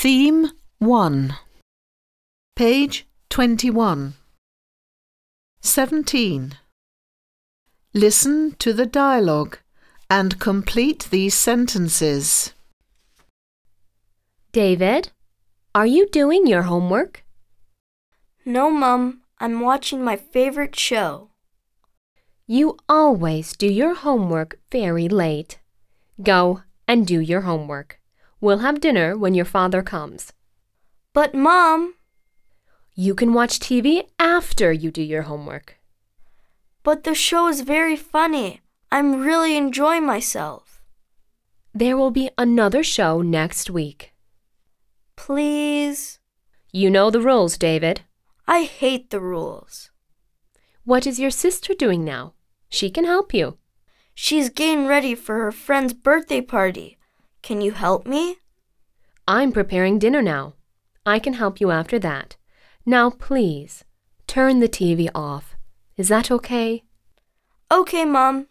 Theme 1 Page 21 17. Listen to the dialogue and complete these sentences. David, are you doing your homework? No, Mum, I'm watching my favorite show. You always do your homework very late. Go and do your homework. We'll have dinner when your father comes. But, Mom, You can watch TV after you do your homework. but the show is very funny. I'm really enjoying myself. There will be another show next week. Please. You know the rules, David. I hate the rules. What is your sister doing now? She can help you. She's getting ready for her friend's birthday party. Can you help me? I'm preparing dinner now. I can help you after that. Now, please, turn the TV off. Is that okay? Okay, Mom.